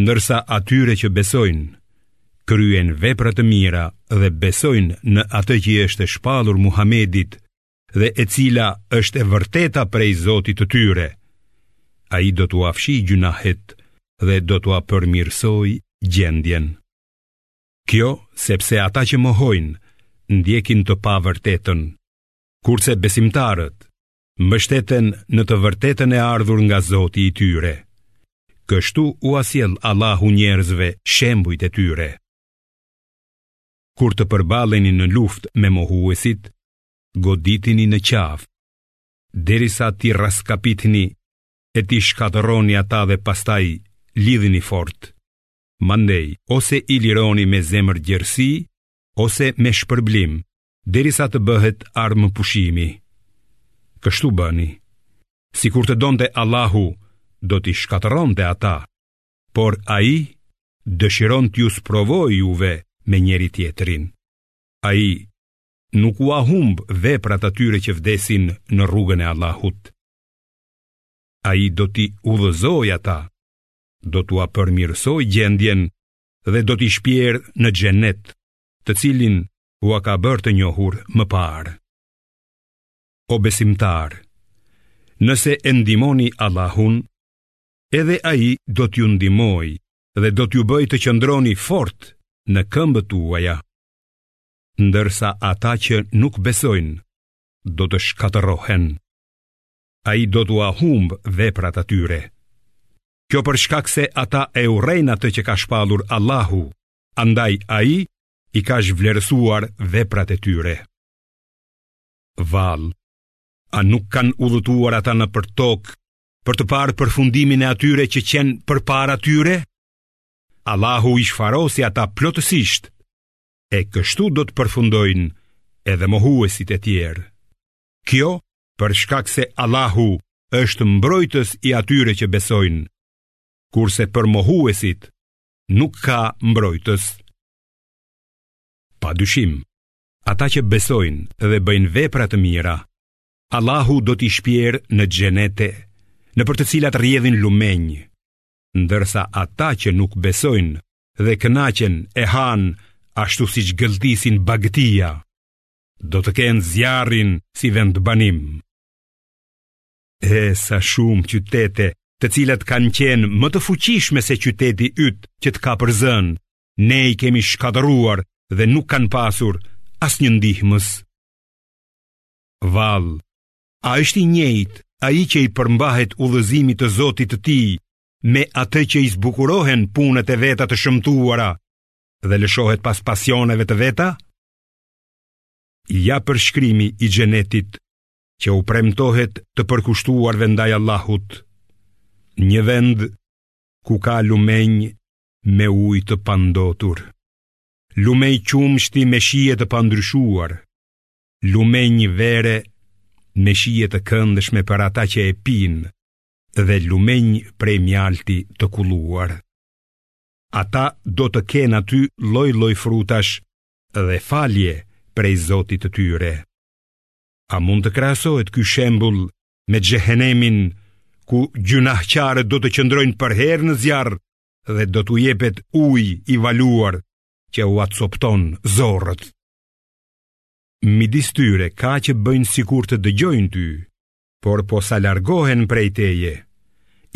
Ndërsa atyre që besojnë, kryejnë vepra të mira dhe besojnë në atë që i është shpallur Muhamedit dhe e cila është e vërteta prej Zotit të tyre. Ai do t'ua fshijë gjynahet dhe do t'ua përmirësojë gjendjen. Kjo sepse ata që mohojnë ndjekin të pavërtetën, kurse besimtarët mbështeten në të vërtetën e ardhur nga Zoti i tyre. Kështu ua sjell Allahu njerëzve shembujt e tyre. Kur të përballeni në luftë me mohuesit, goditini në qafë, derisa t'i raskapitni e t'i shkatërroni ata dhe pastaj lidhini fort. Mandej, ose i lironi me zemërgjerësi, ose me shpërblim, derisa të bëhet armëpushimi. Kështu bëni. Sikur të donte Allahu, do t'i shkatërronte ata, por ai dëshiron t'ju sprovojë juve me njëri-tjetrin. Ai nuk ua humb veprat atyre që vdesin në rrugën e Allahut. Ai do t'i udhëzojë ata, do t'ua përmirësojë gjendjen dhe do t'i shpjerë në xhenet, të cilin ua ka bërë të njohur më parë. O besimtarë, nëse e ndihmoni Allahun, edhe ai do t'ju ndihmojë dhe do t'ju bëjë të qëndroni fort në këmbët tuaja, ndërsa ata që nuk besojnë do të shkatërrohen, ai do t'ua humbë veprat atyre. Kjo për shkak se ata e urrejnë atë që ka shpallur Allahu, andaj ai i ka zhvlerësuar veprat e tyre. Vallë, a nuk kanë udhëtuar ata nëpër tokë për të parë përfundimin e atyre që qenë përpara tyre? Allahu i shfarosi ata plotësisht, e kështu do të përfundojnë edhe mohuesit e tjerë. Kjo për shkak se Allahu është mbrojtës i atyre që besojnë, kurse për mohuesit nuk ka mbrojtës. Pa dyshim, ata që besojnë dhe bëjnë vepra të mira, Allahu do t'i shpjerë në xhenete, nëpër të cilat rrjedhin lumenj, ndërsa ata që nuk besojnë dhe kënaqen e hanë ashtu siç gëlltisin bagëtia, do të kenë zjarrin si vendbanim. E sa shumë qytete, të cilat kanë qenë më të fuqishme se qyteti yt që të ka përzënë, ne i kemi shkatërruar dhe nuk kanë pasur asnjë ndihmës. Vallë, a është i njëjtë ai që i përmbahet udhëzimit të Zotit të tij me atë që i zbukurohen punët e veta të shëmtuara dhe lëshohet pas pasioneve të veta? Ja përshkrimi i xhenetit që u premtohet të përkushtuarve ndaj Allahut, një vend ku ka lumenj me ujë të pandotur, lumenj qumështi me shije të pandryshuar, lumenj vere me shije të këndshme për ata që e pinë dhe lumenj prej mjalti të kulluar. Ata do të kenë aty lloj-lloj frutash dhe falje prej Zotit të tyre. A mund të krahasohet ky shembull me xhehenemin ku gjynahqarët do të qëndrojnë përherë në zjarr dhe do t'u jepet ujë i valuar që ua copton zorrët. Midis tyre ka që bëjnë sikur të dëgjojnë ty, por posa largohen prej teje,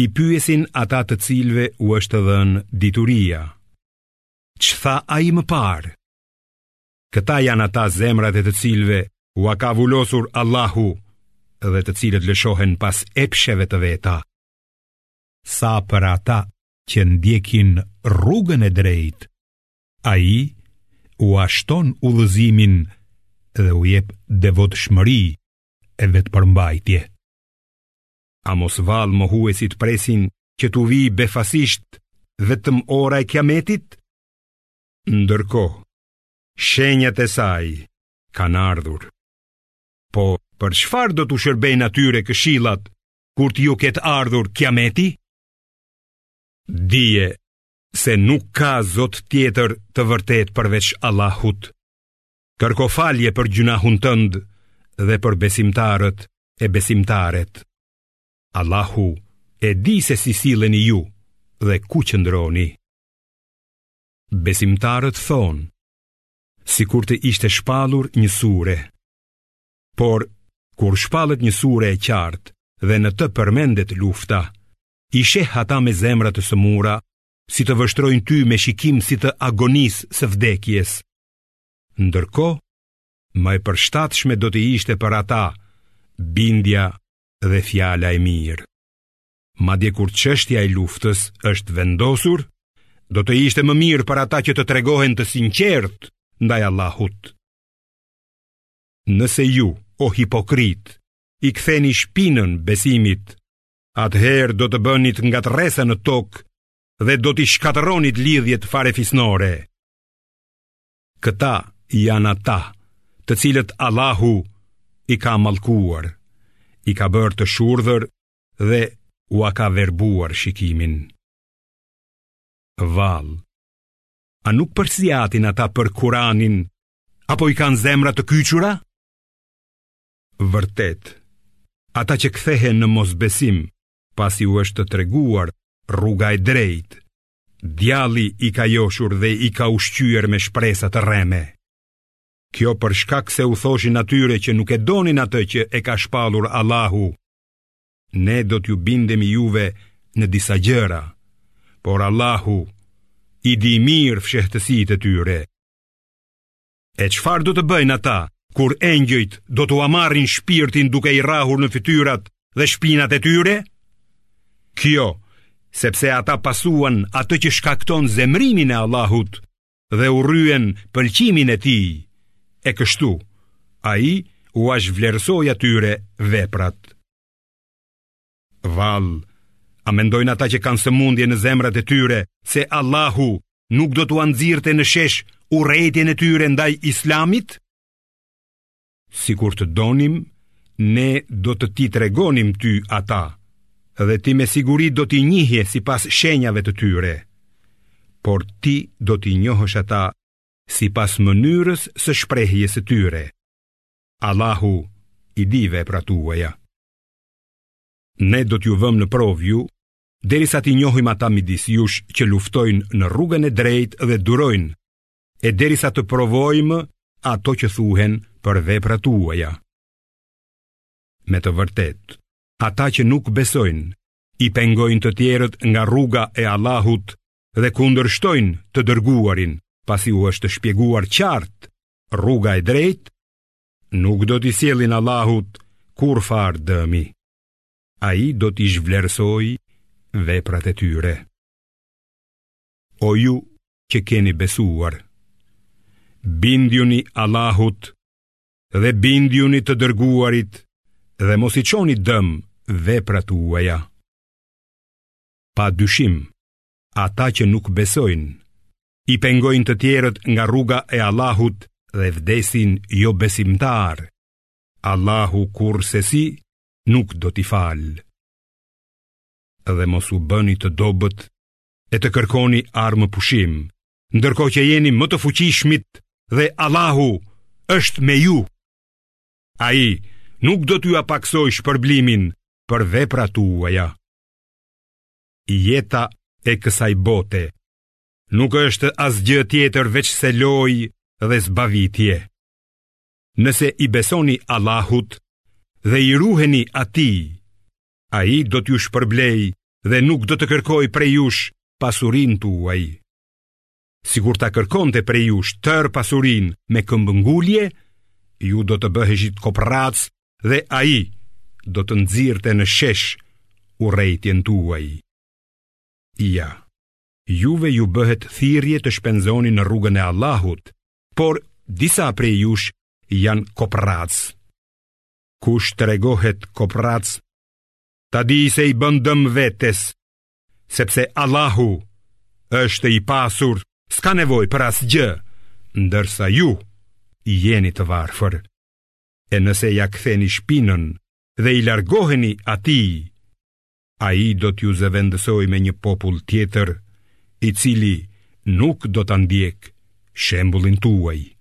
i pyesin ata të cilëve u është dhënë dituria. Ç'tha ai më parë? Këta janë ata zemrat e të cilëve ua ka vulosur Allahu dhe të cilët lëshohen pas epsheve të veta. Sa për ata që ndjekin rrugën e drejtë, ai ua shton udhëzimin dhe u jep devotshmëri e vetëpërmbajtje. A mos vallë mohuesit presin që t'u vijë befasisht vetëm ora e kiametit? Ndërkohë, shenjat e saj kanë ardhur. Po, për çfarë do t'u shërbejnë atyre këshillat kur t'u ketë ardhur kiameti? Dije se nuk ka zot tjetër të vërtetë përveç Allahut. Kërko falje për gjynahun tënd dhe për besimtarët e besimtaret. Allahu e di se si silleni ju dhe ku qëndroni. Besimtarët thonë, sikur të ishte shpallur një sure. Por, kur shpallet një sure e qartë dhe në të përmendet lufta, i sheh ata me zemra të sëmura, si të vështrojnë ty me shikim si të agonisë së vdekjes. Ndërkohë, më e përshtatshme do të ishte për ata, bindja dhe fjala e mirë. Madje kur çështja e luftës është vendosur, do të ishte më mirë për ata që të tregohen të sinqertë ndaj Allahut. Nëse ju, o hipokritë, i ktheni shpinën besimit, atëherë do të bënit ngatërresa në tokë dhe do t'i shkatërronit lidhjet farefisnore. Këta janë ata të cilët Allahu i ka mallkuar, i ka bërë të shurdhër dhe ua ka verbuar shikimin. Vallë, a nuk përsiatin ata për Kuranin, apo i kanë zemrat e kyçura? Vërtet, ata që kthehen në mosbesim, pasi u është treguar rruga e drejtë, djalli i ka joshur dhe i ka ushqyer me shpresa të rreme. Kjo për shkak se u thoshin atyre që nuk e donin atë që e ka shpallur Allahu Ne do t'ju bindemi juve në disa gjëra, por Allahu i di mirë fshehtësitë e tyre. E çfarë do të bëjnë ata, kur engjëjt do t'ua marrin shpirtin duke i rrahur në fytyrat dhe shpinat e tyre? Kjo, sepse ata pasuan atë që shkakton zemrimin e Allahut, dhe urryen pëlqimin e Tij, e kështu, Ai ua zhvlerësoi atyre veprat. Vallë, a mendojnë ata që kanë sëmundje në zemrat e tyre, se Allahu nuk do t'ua nxirrte në shesh urrejtjen e tyre ndaj islamit? Sikur të donim, ne do të t'i tregonim ty ata, dhe ti me siguri do t'i njihje sipas shenjave të tyre, por ti do t'i njohësh ata sipas mënyrës së shprehjes së tyre. Allahu i di veprat tuaja. Ne do t'ju vëmë në provë ju, derisa t'i njohim ata midis jush që luftojnë në rrugën e drejtë dhe durojnë e derisa të provojmë ato që thuhen për veprat tuaja. Me të vërtetë, ata që nuk besojnë, i pengojnë të tjerët nga rruga e Allahut dhe kundërshtojnë të dërguarin, pasi u është shpjeguar qartë rruga e drejtë, nuk do t'i sjellin Allahut kurrfarë dëmi. Ai do t'i zhvlerësojë veprat e tyre. O ju që keni besuar, bindjuni Allahut dhe bindjuni të dërguarit dhe mos i çoni dëm veprat tuaja. Pa dyshim, ata që nuk besojnë, i pengojnë të tjerët nga rruga e Allahut dhe vdesin jobesimtarë, Allahu kurrsesi nuk do t'i falë. Dhe mos u bëni të dobët e të kërkoni armëpushim, ndërkohë që jeni më të fuqishmit dhe Allahu është me ju. Ai nuk do t'jua pakësojë shpërblimin për veprat tuaja. Jeta e kësaj bote nuk është asgjë tjetër veçse lojë dhe zbavitje. Nëse i besoni Allahut dhe i ruheni atij, ai do t'ju shpërblejë dhe nuk do të kërkojë prej jush pasurinë tuaj. Sikur ta kërkonte prej jush tërë pasurinë me këmbëngulje, ju do të bëheshit koprracë dhe ai do të nxirrte në shesh urrejtjen tuaj. Ja, juve ju bëhet thirrje të shpenzoni në rrugën e Allahut, por disa prej jush janë koprracë. Kush tregohet koprrac, ta dijë se i bën dëm vetes, sepse Allahu është i pasur, s'ka nevojë për asgjë, ndërsa ju jeni të varfër. E nëse ia ktheni shpinën dhe i largoheni atij, ai do t'ju zëvendësojë me një popull tjetër, i cili nuk do ta ndjekë shembullin tuaj.